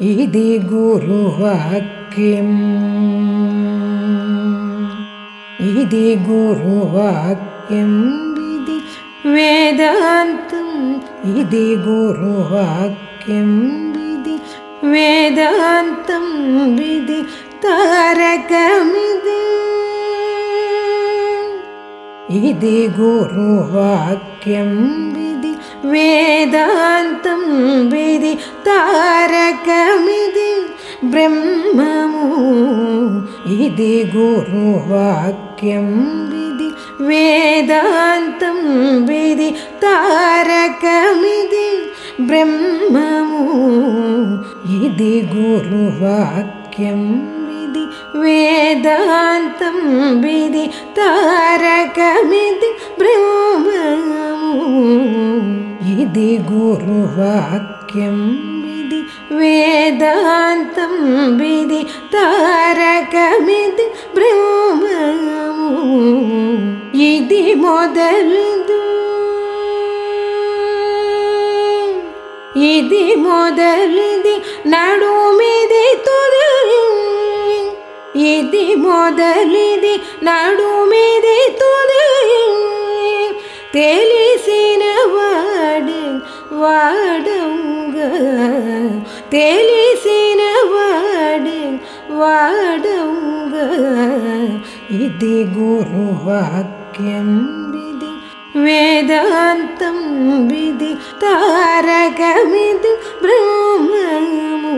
इति गुरुवाक्यम् इति गुरुवाक्यं विधि वेदान्तम्? इति गुरुवाक्यं विधि वेदान्तं विधि तारकमिति इति गुरुवाक्यं वेदान्तं विधि तारकमिति ब्रह्ममु इति गुरुवाक्यं विधि वेदान्तं विधि तारकमिति ब्रह्ममु इति गुरुवाक्यं विधि वेदान्तं विधि तारकमिति ब्रह्ममु इति गुरुवाक्यं विधि वेदान्तं विधि तारकमिति ब्रह्ममु इति मोदलु इति मोदलुदि नडुमिदि तुदलु इति मोदलिदि नडुमिदि तुदलु तेलिस इति गुरुवाक्यं विधि तारकमिदि ब्रह्ममु।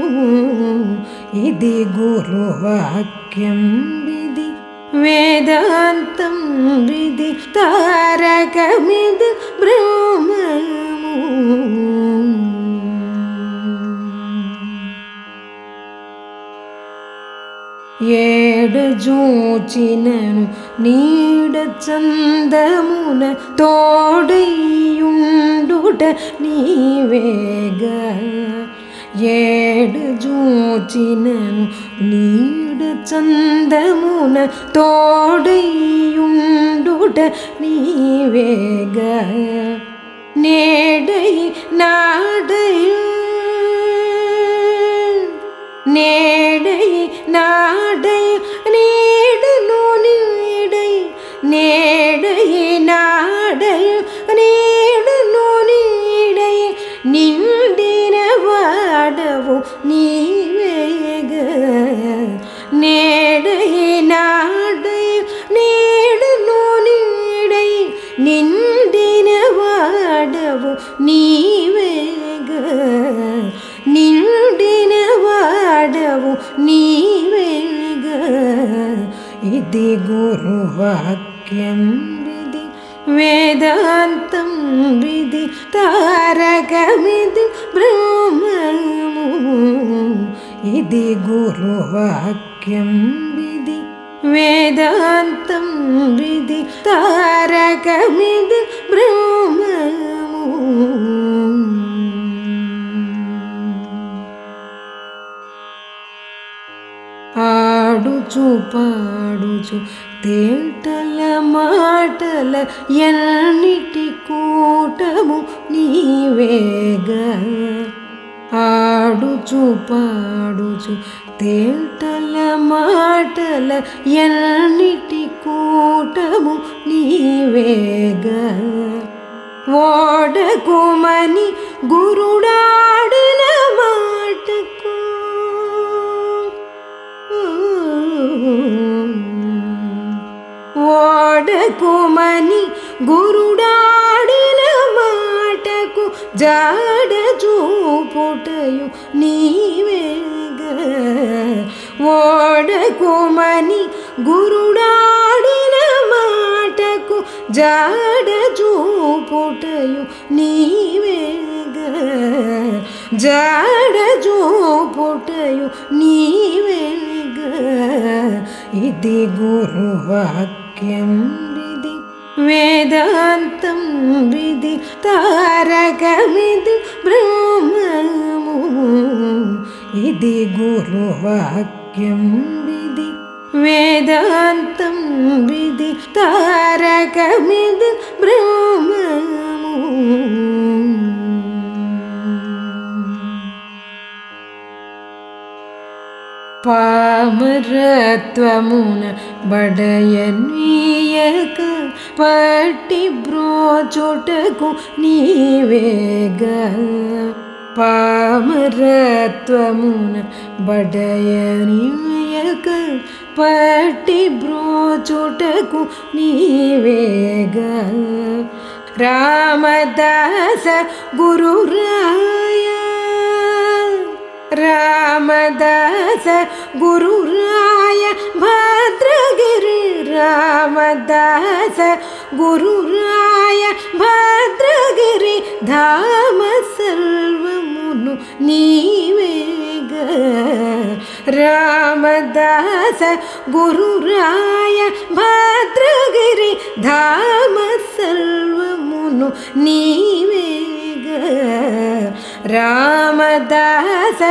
इति गुरुवाक्यं विधि वेदान्तं विधि तारकमिदु ജൂച്ചിനു നീടച്ചന്തമുന തോടയുണ്ടുട നീ വേഗ ഏട് ജൂച്ചിനു നീടച്ചന്തമുന തോടയുണ്ടുട നീ വേഗ നേടൈ നാ నీడై నిండిన వాడవు నీవేగ నిండిన వాడవు నీవేగ ఇది గురువాక్యం విధి వేదాంతం విధి తారకమిది బ్రహ్మము ఇది గురువాక్యం విధి వేదాంతం విధి తారకమిది బ్రహ్మము ఆడుచు పాడుచు తేటల మాటల ఎన్నిటి కూటము నీవేగ ఆడుచు పాడుచు తేటల మాటల ఎన్నిటి కూటము నీవేగ ఓడకుమని గురుడాడిన మాటకు ఓడకుమని గురుడాడిన మాటకు జాడ చూపుటయు నీవేగ ఓడకుమని గురుడాడిన మాటకు జాడ చూపుటయు నీవేగ జాడ చూపుటయు నీవేగ ఇది గురువాక్యం విధి వేదాంతం విధి తారకమిది బ్రహ్మము इति गुरुवाक्यं विधि वेदान्तं विधि तारकमिद भ्रम पामरत्वमुन बडयन्वीयक पटिब्रो चोटको नीवेग। నీవేగ పామరత్వమున బడయనీయక పట్టి బ్రోచుటకు నీవేగ రామదాస గురురాయ రామదాస గురురాయ భద్రగిరి రామదాస గురురాయ భద్రగిరి ధామ సర్వమును నీవేగ రామదాస గురురాయ భద్రగిరి ధామ సర్వమును నీవేగ రామదాస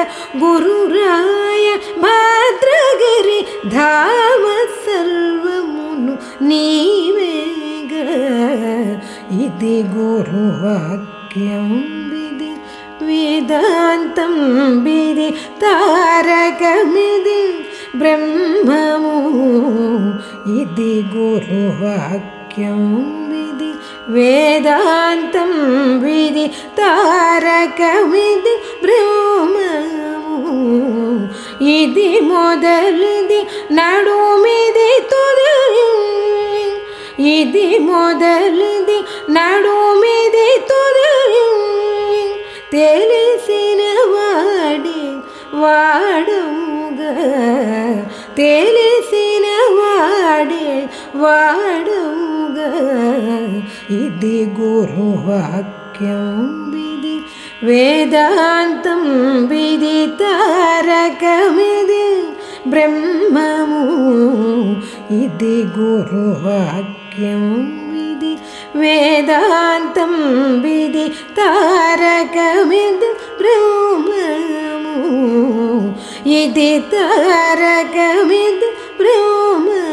గురురాయ భద్రగిరి ధామ సర్వమును నీవేగ ఇది గురువాక్యం విధి വേദാന്തം വിധി താരകമിതി ബ്രഹ്മമു? ഇതി ഗുരുവാക്യം വിധി. വേദാന്തം വിധി താരകമിതി ബ്രഹ്മമു? ഇതി മുതലിതി നടുമിതി തുതിയും ഇതി മുതലിതി നടുമിതി തുതി తెలిసిన వాడి వాడుగా తెలిసిన వాడి వాడుగా ఇది గురువాక్యం విధి వేదాంతం విధి తారకమిది బ్రహ్మము ఇది గురువాక్యం वेदान्तं विदि तारकमिद प्रोमो यदि तारकमिद प्रोमो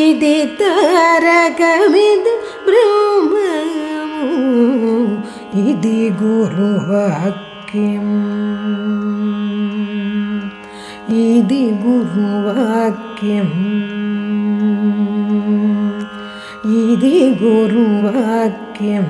यदि तारकमिद प्रोमो यदि गुरुवाक्यं इति गुरुवाक्यम्। ഇതേ ഗുരുവാക്യം